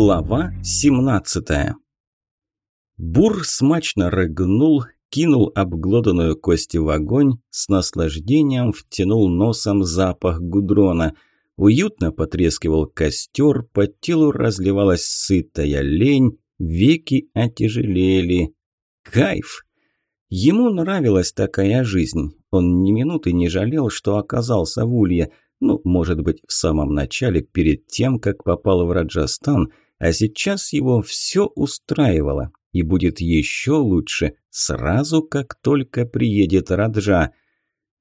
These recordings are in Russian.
Глава 17 Бур смачно рыгнул, кинул обглоданную кость в огонь, с наслаждением втянул носом запах гудрона. Уютно потрескивал костер, по телу разливалась сытая лень, веки отяжелели. Кайф! Ему нравилась такая жизнь. Он ни минуты не жалел, что оказался в Улье – ну, может быть, в самом начале, перед тем, как попал в Раджастан, а сейчас его все устраивало. И будет еще лучше сразу, как только приедет Раджа.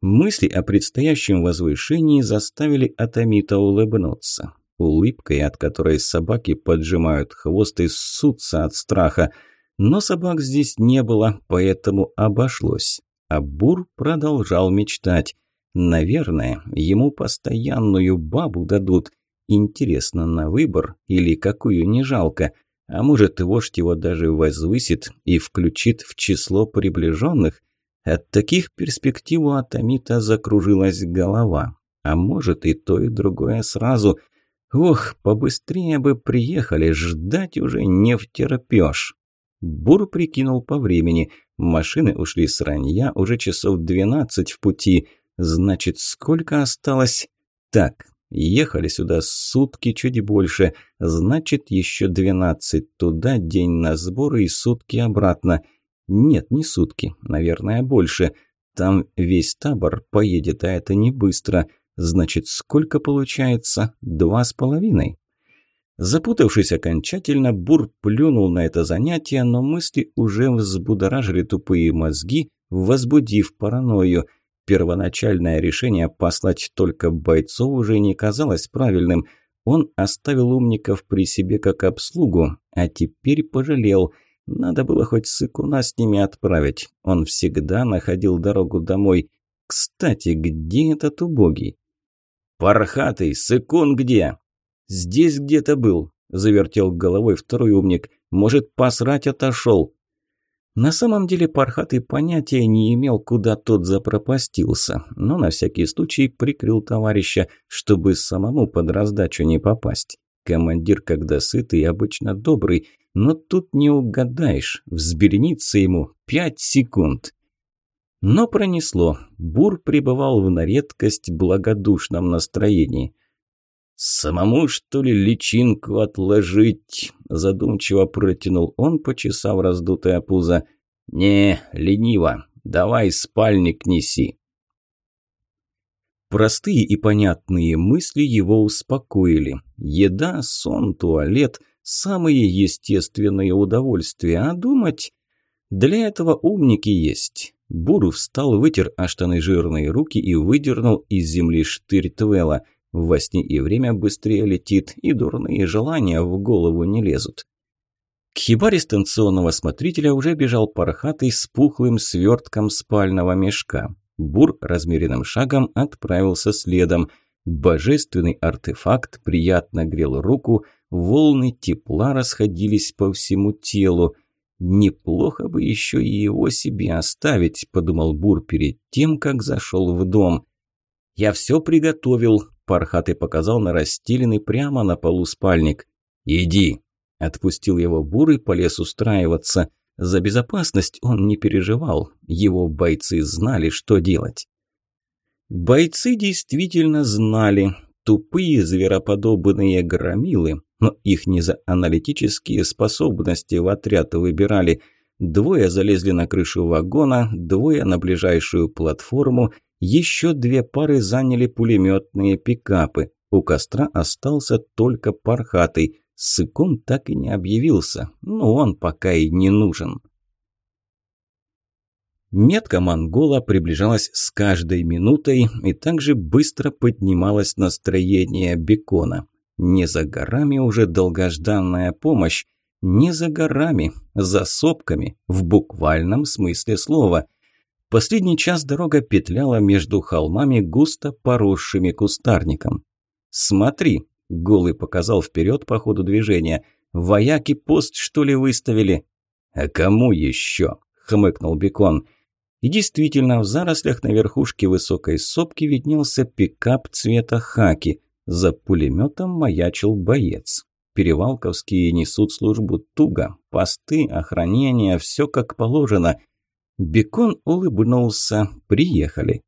Мысли о предстоящем возвышении заставили Атамита улыбнуться. Улыбкой, от которой собаки поджимают хвост и ссутся от страха. Но собак здесь не было, поэтому обошлось. А Бур продолжал мечтать. Наверное, ему постоянную бабу дадут. Интересно, на выбор или какую не жалко. А может, вождь его даже возвысит и включит в число приближенных? От таких перспектив у Атомита закружилась голова. А может, и то, и другое сразу. Ох, побыстрее бы приехали, ждать уже не втерпёшь. Бур прикинул по времени. Машины ушли с ранья, уже часов двенадцать в пути. Значит, сколько осталось? Так, ехали сюда сутки чуть больше. Значит, еще двенадцать туда, день на сборы и сутки обратно. Нет, не сутки, наверное, больше. Там весь табор поедет, а это не быстро. Значит, сколько получается? Два с половиной. Запутавшись окончательно, Бур плюнул на это занятие, но мысли уже взбудоражили тупые мозги, возбудив паранойю – Первоначальное решение послать только бойцов уже не казалось правильным. Он оставил умников при себе как обслугу, а теперь пожалел. Надо было хоть сыкуна с ними отправить. Он всегда находил дорогу домой. Кстати, где этот убогий? «Пархатый, сыкун где?» «Здесь где-то был», – завертел головой второй умник. «Может, посрать отошел?» На самом деле Пархатый понятия не имел, куда тот запропастился, но на всякий случай прикрыл товарища, чтобы самому под раздачу не попасть. Командир, когда сытый, обычно добрый, но тут не угадаешь, взбернится ему пять секунд. Но пронесло. Бур пребывал в на редкость благодушном настроении. «Самому, что ли, личинку отложить?» – задумчиво протянул он, почесав раздутое пузо. «Не, лениво. Давай спальник неси». Простые и понятные мысли его успокоили. Еда, сон, туалет – самые естественные удовольствия, а думать… Для этого умники есть. Буру встал, вытер о штаны жирные руки и выдернул из земли штырь Твела – во сне и время быстрее летит, и дурные желания в голову не лезут. К хибаре станционного смотрителя уже бежал пархатый с пухлым свертком спального мешка. Бур размеренным шагом отправился следом. Божественный артефакт приятно грел руку, волны тепла расходились по всему телу. «Неплохо бы еще и его себе оставить», – подумал Бур перед тем, как зашел в дом. «Я все приготовил», Пархатый показал на расстеленный прямо на полу спальник. «Иди!» – отпустил его бурый, полез устраиваться. За безопасность он не переживал, его бойцы знали, что делать. Бойцы действительно знали. Тупые звероподобные громилы, но их не за аналитические способности в отряд выбирали. Двое залезли на крышу вагона, двое на ближайшую платформу – еще две пары заняли пулеметные пикапы. У костра остался только пархатый. Сыкун так и не объявился, но он пока и не нужен. Метка монгола приближалась с каждой минутой, и также быстро поднималось настроение бекона. Не за горами уже долгожданная помощь, не за горами, за сопками, в буквальном смысле слова – Последний час дорога петляла между холмами, густо поросшими кустарником. «Смотри!» – Голый показал вперед по ходу движения. «Вояки пост, что ли, выставили?» «А кому еще?» – хмыкнул Бекон. И действительно, в зарослях на верхушке высокой сопки виднелся пикап цвета хаки. За пулеметом маячил боец. Перевалковские несут службу туго. Посты, охранение, все как положено. Бекон улыбнулся. Приехали.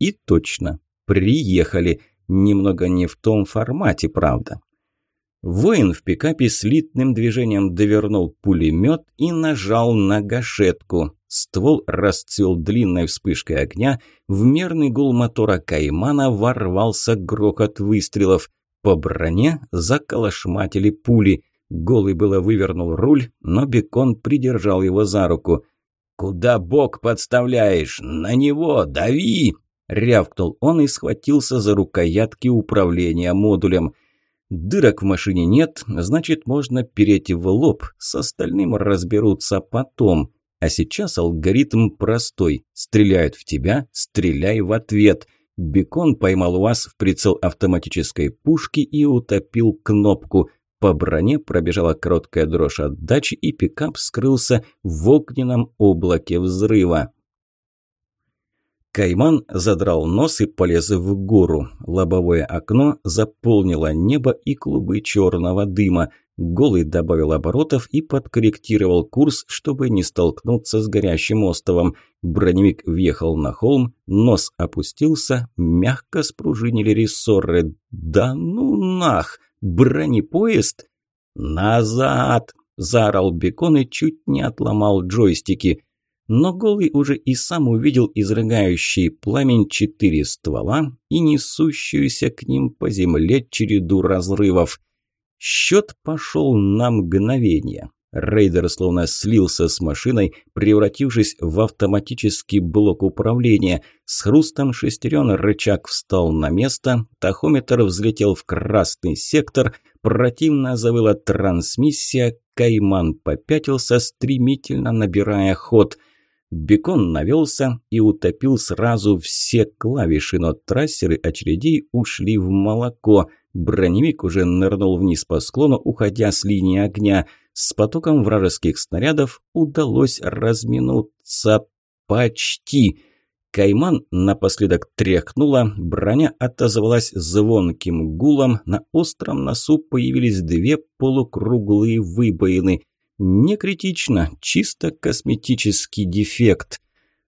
И точно, приехали. Немного не в том формате, правда. Воин в пикапе слитным движением довернул пулемет и нажал на гашетку. Ствол расцвел длинной вспышкой огня, в мерный гул мотора «Каймана» ворвался грохот выстрелов. По броне заколошматили пули. Голый было вывернул руль, но Бекон придержал его за руку. «Куда бок подставляешь? На него! Дави!» Рявкнул он и схватился за рукоятки управления модулем – Дырок в машине нет, значит, можно переть в лоб. С остальным разберутся потом. А сейчас алгоритм простой. Стреляют в тебя, стреляй в ответ. Бекон поймал вас в прицел автоматической пушки и утопил кнопку. По броне пробежала короткая дрожь отдачи, и пикап скрылся в огненном облаке взрыва. Кайман задрал нос и полез в гору. Лобовое окно заполнило небо и клубы черного дыма. Голый добавил оборотов и подкорректировал курс, чтобы не столкнуться с горящим островом. Броневик въехал на холм, нос опустился, мягко спружинили рессоры. «Да ну нах! Бронепоезд?» «Назад!» – заорал Бекон и чуть не отломал джойстики – но Голый уже и сам увидел изрыгающий пламень четыре ствола и несущуюся к ним по земле череду разрывов. Счет пошел на мгновение. Рейдер словно слился с машиной, превратившись в автоматический блок управления. С хрустом шестерен рычаг встал на место, тахометр взлетел в красный сектор, противно завыла трансмиссия, Кайман попятился, стремительно набирая ход – Бекон навелся и утопил сразу все клавиши, но трассеры очередей ушли в молоко. Броневик уже нырнул вниз по склону, уходя с линии огня. С потоком вражеских снарядов удалось разминуться почти. Кайман напоследок тряхнула, броня отозвалась звонким гулом, на остром носу появились две полукруглые выбоины – не критично, чисто косметический дефект.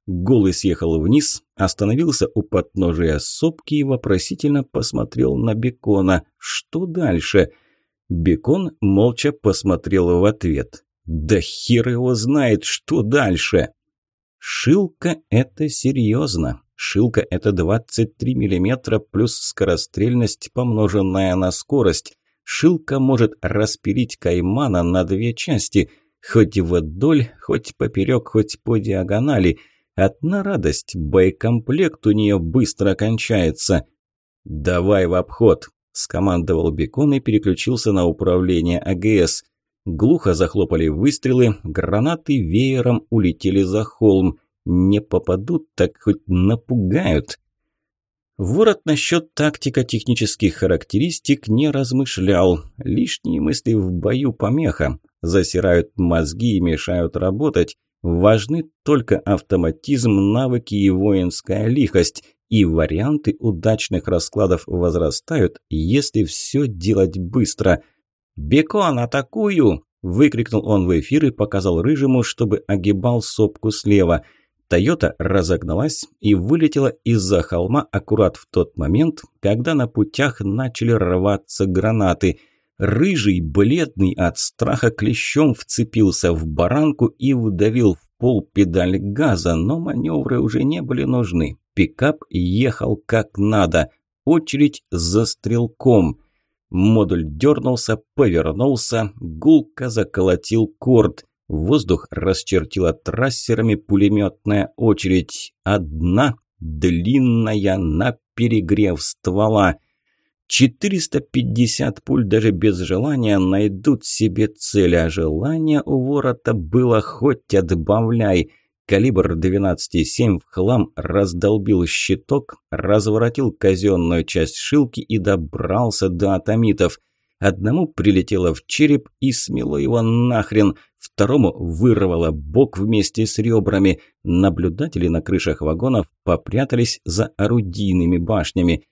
Голый съехал вниз, остановился у подножия сопки и вопросительно посмотрел на Бекона. Что дальше? Бекон молча посмотрел в ответ. Да хер его знает, что дальше. Шилка – это серьезно. Шилка – это 23 мм плюс скорострельность, помноженная на скорость. Шилка может распилить каймана на две части, хоть вдоль, хоть поперек, хоть по диагонали. Одна радость, боекомплект у нее быстро кончается. «Давай в обход», – скомандовал Бекон и переключился на управление АГС. Глухо захлопали выстрелы, гранаты веером улетели за холм. Не попадут, так хоть напугают. Ворот насчет тактико-технических характеристик не размышлял. Лишние мысли в бою помеха. Засирают мозги и мешают работать. Важны только автоматизм, навыки и воинская лихость. И варианты удачных раскладов возрастают, если все делать быстро. «Бекон, атакую!» – выкрикнул он в эфир и показал Рыжему, чтобы огибал сопку слева – Тойота разогналась и вылетела из-за холма аккурат в тот момент, когда на путях начали рваться гранаты. Рыжий, бледный от страха, клещом вцепился в баранку и вдавил в пол педаль газа, но маневры уже не были нужны. Пикап ехал как надо. Очередь за стрелком. Модуль дернулся, повернулся, гулко заколотил корд – Воздух расчертила трассерами пулеметная очередь. Одна, длинная, на перегрев ствола. 450 пуль даже без желания найдут себе цель, а желание у ворота было хоть отбавляй. Калибр 12,7 в хлам раздолбил щиток, разворотил казенную часть шилки и добрался до атомитов. Одному прилетело в череп и смело его нахрен, второму вырвало бок вместе с ребрами. Наблюдатели на крышах вагонов попрятались за орудийными башнями.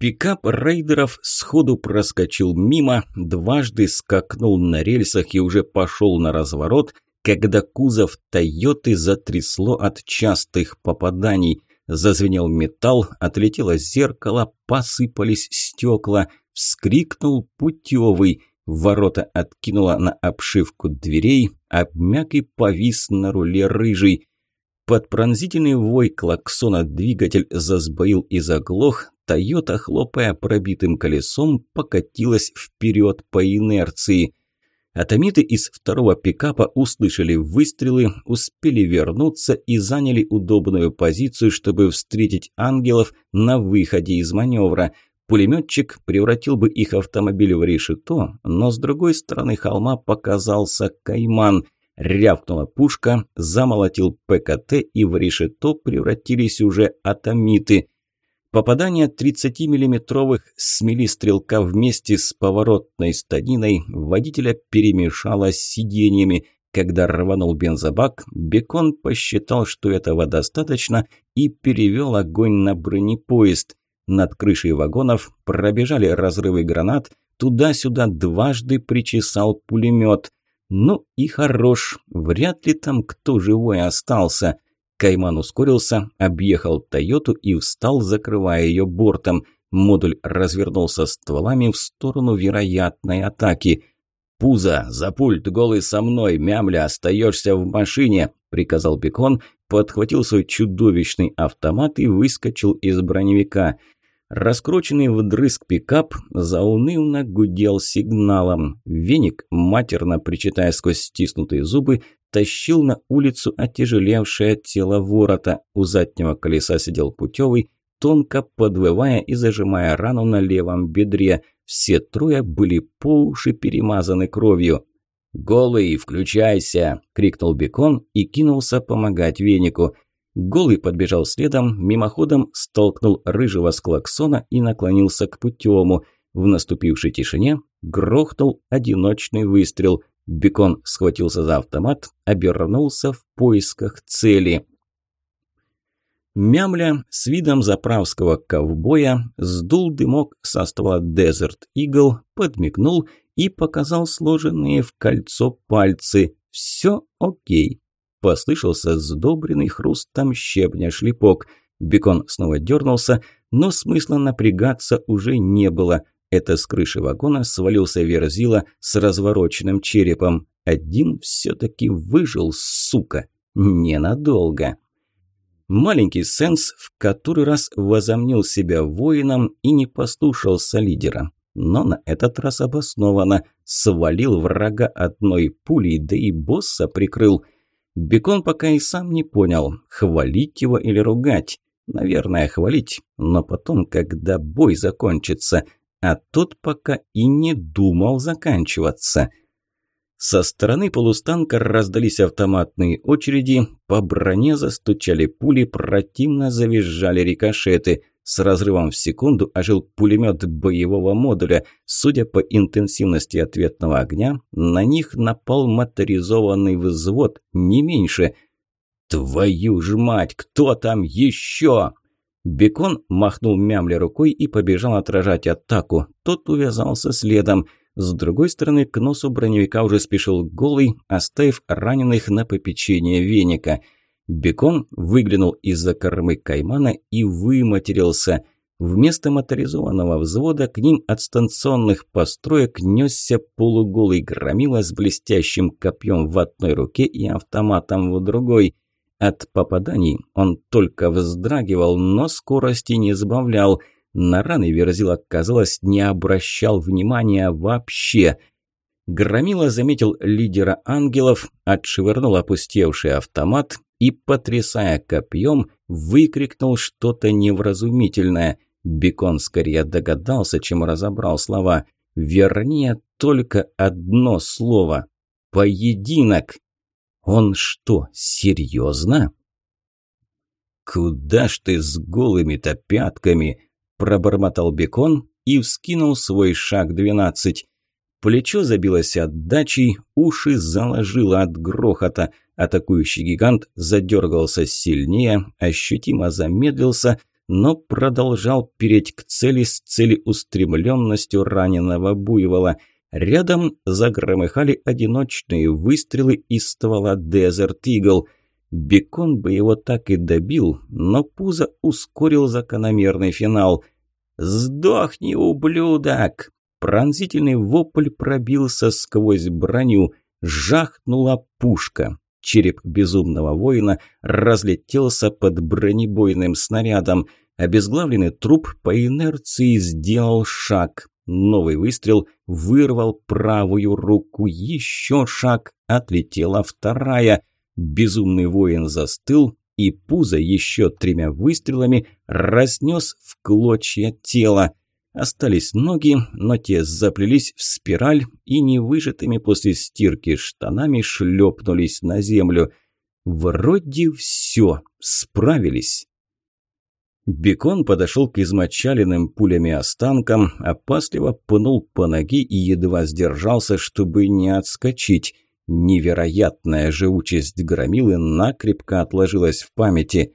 Пикап рейдеров сходу проскочил мимо, дважды скакнул на рельсах и уже пошел на разворот, когда кузов «Тойоты» затрясло от частых попаданий. Зазвенел металл, отлетело зеркало, посыпались стекла, вскрикнул путевый. Ворота откинуло на обшивку дверей, обмяк и повис на руле рыжий. Под пронзительный вой клаксона двигатель засбоил и заглох, Тойота, хлопая пробитым колесом, покатилась вперед по инерции. Атомиты из второго пикапа услышали выстрелы, успели вернуться и заняли удобную позицию, чтобы встретить ангелов на выходе из маневра. Пулеметчик превратил бы их автомобиль в решето, но с другой стороны холма показался кайман – Рявкнула пушка, замолотил ПКТ, и в решето превратились уже атомиты. Попадание 30-миллиметровых смели стрелка вместе с поворотной станиной водителя перемешало с сиденьями. Когда рванул бензобак, Бекон посчитал, что этого достаточно, и перевел огонь на бронепоезд. Над крышей вагонов пробежали разрывы гранат, туда-сюда дважды причесал пулемет. Ну и хорош, вряд ли там кто живой остался. Кайман ускорился, объехал Тойоту и встал, закрывая ее бортом. Модуль развернулся стволами в сторону вероятной атаки. «Пузо, за пульт, голый со мной, мямля, остаешься в машине!» – приказал Бекон, подхватил свой чудовищный автомат и выскочил из броневика – Раскрученный вдрызг пикап заунывно гудел сигналом. Веник, матерно причитая сквозь стиснутые зубы, тащил на улицу отяжелевшее тело ворота. У заднего колеса сидел путевый, тонко подвывая и зажимая рану на левом бедре. Все трое были по уши перемазаны кровью. «Голый, включайся!» – крикнул Бекон и кинулся помогать венику – Голый подбежал следом, мимоходом столкнул рыжего с клаксона и наклонился к путевому. В наступившей тишине грохнул одиночный выстрел. Бекон схватился за автомат, обернулся в поисках цели. Мямля с видом заправского ковбоя сдул дымок со ствола Desert Eagle, подмигнул и показал сложенные в кольцо пальцы. «Все окей». Послышался сдобренный хрустом щебня шлепок. Бекон снова дернулся, но смысла напрягаться уже не было. Это с крыши вагона свалился Верзила с развороченным черепом. Один все-таки выжил, сука. Ненадолго. Маленький Сенс в который раз возомнил себя воином и не послушался лидера. Но на этот раз обоснованно свалил врага одной пулей, да и босса прикрыл – Бекон пока и сам не понял, хвалить его или ругать. Наверное, хвалить, но потом, когда бой закончится. А тот пока и не думал заканчиваться. Со стороны полустанка раздались автоматные очереди, по броне застучали пули, противно завизжали рикошеты. С разрывом в секунду ожил пулемет боевого модуля. Судя по интенсивности ответного огня, на них напал моторизованный взвод, не меньше. «Твою ж мать, кто там еще?» Бекон махнул мямле рукой и побежал отражать атаку. Тот увязался следом. С другой стороны, к носу броневика уже спешил голый, оставив раненых на попечение веника – Бекон выглянул из-за кормы каймана и выматерился. Вместо моторизованного взвода к ним от станционных построек несся полуголый громила с блестящим копьем в одной руке и автоматом в другой. От попаданий он только вздрагивал, но скорости не сбавлял. На раны Верзила, казалось, не обращал внимания вообще – Громила заметил лидера ангелов, отшвырнул опустевший автомат и, потрясая копьем, выкрикнул что-то невразумительное. Бекон скорее догадался, чем разобрал слова. Вернее, только одно слово. «Поединок». Он что, серьезно? «Куда ж ты с голыми-то пятками?» – пробормотал Бекон и вскинул свой шаг двенадцать. Плечо забилось отдачей, уши заложило от грохота. Атакующий гигант задергался сильнее, ощутимо замедлился, но продолжал переть к цели с целеустремленностью раненого буйвола. Рядом загромыхали одиночные выстрелы из ствола Desert Eagle. Бекон бы его так и добил, но Пузо ускорил закономерный финал. «Сдохни, ублюдок!» Пронзительный вопль пробился сквозь броню. Жахнула пушка. Череп безумного воина разлетелся под бронебойным снарядом. Обезглавленный труп по инерции сделал шаг. Новый выстрел вырвал правую руку. Еще шаг. Отлетела вторая. Безумный воин застыл, и пузо еще тремя выстрелами разнес в клочья тело. Остались ноги, но те заплелись в спираль и невыжатыми после стирки штанами шлепнулись на землю. Вроде все, справились. Бекон подошел к измочаленным пулями останкам, опасливо пнул по ноге и едва сдержался, чтобы не отскочить. Невероятная живучесть громилы накрепко отложилась в памяти.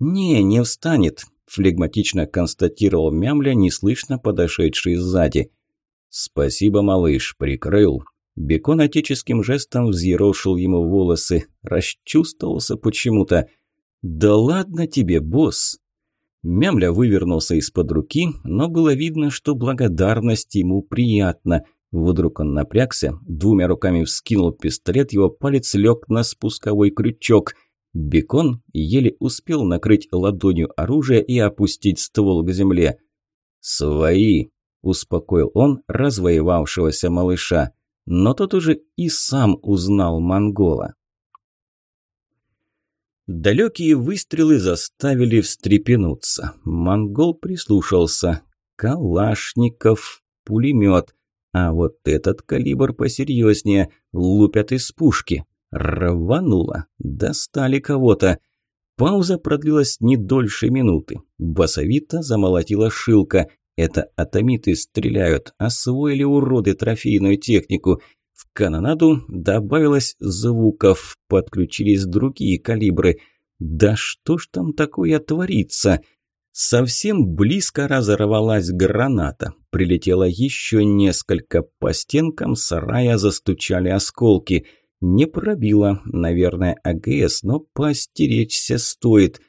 «Не, не встанет», – флегматично констатировал Мямля, неслышно подошедший сзади. «Спасибо, малыш, прикрыл». Бекон отеческим жестом взъерошил ему волосы, расчувствовался почему-то. «Да ладно тебе, босс!» Мямля вывернулся из-под руки, но было видно, что благодарность ему приятна. Вдруг он напрягся, двумя руками вскинул пистолет, его палец лег на спусковой крючок. Бекон еле успел накрыть ладонью оружие и опустить ствол к земле. «Свои!» – успокоил он развоевавшегося малыша. Но тот уже и сам узнал монгола. Далекие выстрелы заставили встрепенуться. Монгол прислушался. Калашников, пулемет. А вот этот калибр посерьезнее. Лупят из пушки. Рвануло. Достали кого-то. Пауза продлилась не дольше минуты. Басовито замолотила шилка. Это атомиты стреляют. Освоили уроды трофейную технику. В канонаду добавилось звуков. Подключились другие калибры. Да что ж там такое творится? Совсем близко разорвалась граната. Прилетело еще несколько. По стенкам сарая застучали осколки. Не пробило, наверное, АГС, но постеречься стоит.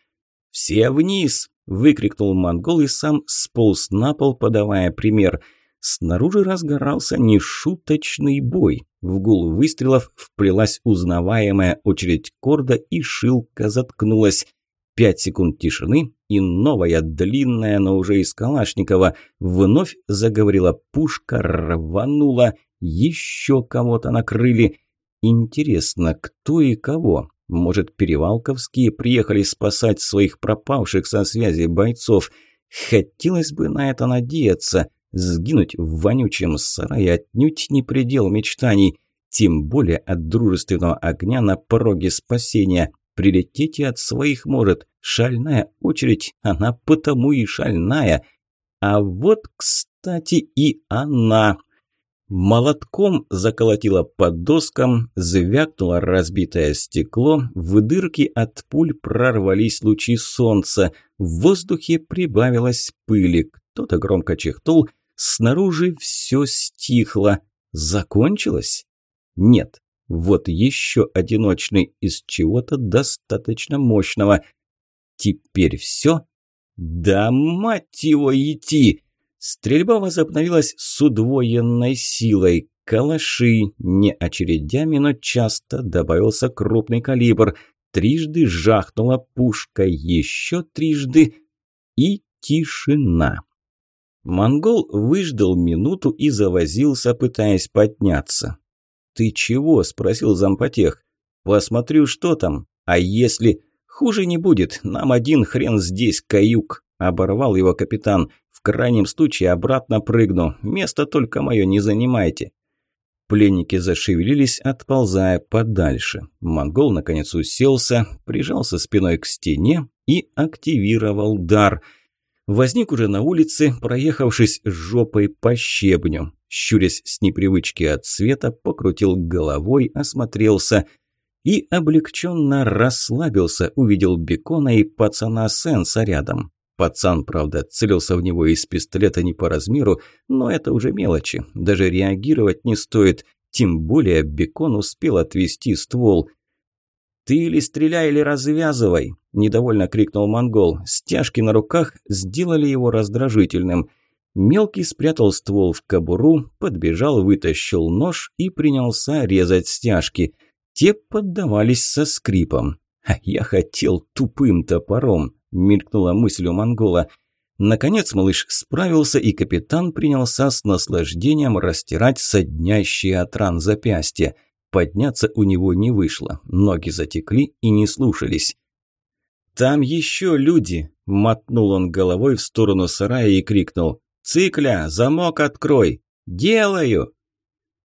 «Все вниз!» – выкрикнул монгол и сам сполз на пол, подавая пример. Снаружи разгорался нешуточный бой. В гул выстрелов вплелась узнаваемая очередь корда, и шилка заткнулась. Пять секунд тишины, и новая, длинная, но уже из Калашникова. Вновь заговорила пушка, рванула, еще кого-то накрыли. Интересно, кто и кого? Может, перевалковские приехали спасать своих пропавших со связи бойцов? Хотелось бы на это надеяться. Сгинуть в вонючем сарае отнюдь не предел мечтаний. Тем более от дружественного огня на пороге спасения. Прилететь и от своих может. Шальная очередь, она потому и шальная. А вот, кстати, и она. Молотком заколотило под доскам, звякнуло разбитое стекло, в дырки от пуль прорвались лучи солнца, в воздухе прибавилось пыли, кто-то громко чихнул, снаружи все стихло. Закончилось? Нет, вот еще одиночный из чего-то достаточно мощного. Теперь все? Да мать его идти! Стрельба возобновилась с удвоенной силой. Калаши, не очередями, но часто добавился крупный калибр. Трижды жахнула пушка, еще трижды и тишина. Монгол выждал минуту и завозился, пытаясь подняться. «Ты чего?» – спросил зампотех. «Посмотрю, что там. А если...» «Хуже не будет. Нам один хрен здесь, каюк», – оборвал его капитан. «В крайнем случае обратно прыгну. Место только мое не занимайте». Пленники зашевелились, отползая подальше. Монгол, наконец, уселся, прижался спиной к стене и активировал дар – возник уже на улице, проехавшись жопой по щебню. Щурясь с непривычки от света, покрутил головой, осмотрелся и облегченно расслабился, увидел Бекона и пацана Сенса рядом. Пацан, правда, целился в него из пистолета не по размеру, но это уже мелочи. Даже реагировать не стоит. Тем более Бекон успел отвести ствол. «Ты или стреляй, или развязывай!» – недовольно крикнул монгол. Стяжки на руках сделали его раздражительным. Мелкий спрятал ствол в кобуру, подбежал, вытащил нож и принялся резать стяжки. Те поддавались со скрипом. «А я хотел тупым топором», – мелькнула мысль у монгола. Наконец малыш справился, и капитан принялся с наслаждением растирать соднящие от ран запястья. Подняться у него не вышло, ноги затекли и не слушались. «Там еще люди!» – мотнул он головой в сторону сарая и крикнул. «Цикля, замок открой!» «Делаю!»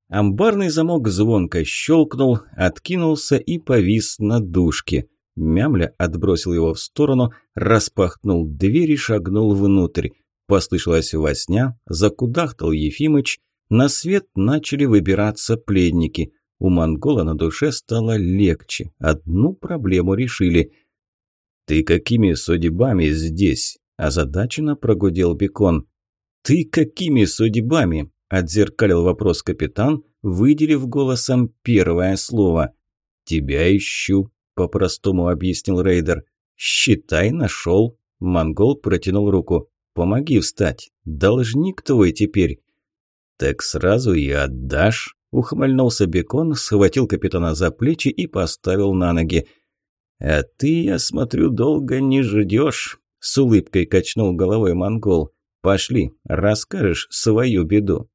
Амбарный замок звонко щелкнул, откинулся и повис на дужке. Мямля отбросил его в сторону, распахнул дверь и шагнул внутрь. Послышалась возня, закудахтал Ефимыч, на свет начали выбираться пленники. У монгола на душе стало легче, одну проблему решили. «Ты какими судьбами здесь?» – озадаченно прогудел Бекон. «Ты какими судьбами?» – отзеркалил вопрос капитан, выделив голосом первое слово. «Тебя ищу», по-простому объяснил рейдер. «Считай, нашел». Монгол протянул руку. «Помоги встать. Должник твой теперь». «Так сразу и отдашь?» Ухмыльнулся Бекон, схватил капитана за плечи и поставил на ноги. «А ты, я смотрю, долго не ждешь», – с улыбкой качнул головой монгол. «Пошли, расскажешь свою беду».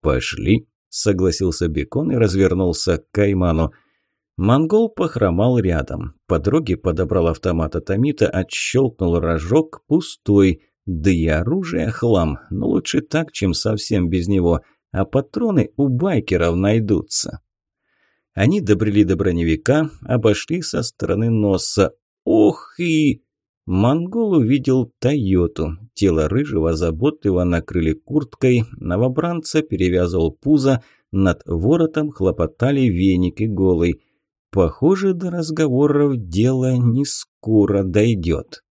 «Пошли», – согласился Бекон и развернулся к Кайману. Монгол похромал рядом. По дороге подобрал автомат Атомита, отщелкнул рожок, пустой. Да и оружие хлам, но лучше так, чем совсем без него. А патроны у байкеров найдутся. Они добрели до броневика, обошли со стороны носа. Ох и... Монгол увидел Тойоту. Тело рыжего заботливо накрыли курткой, новобранца перевязывал пузо, над воротом хлопотали веники голый. Похоже, до разговоров дело не скоро дойдет.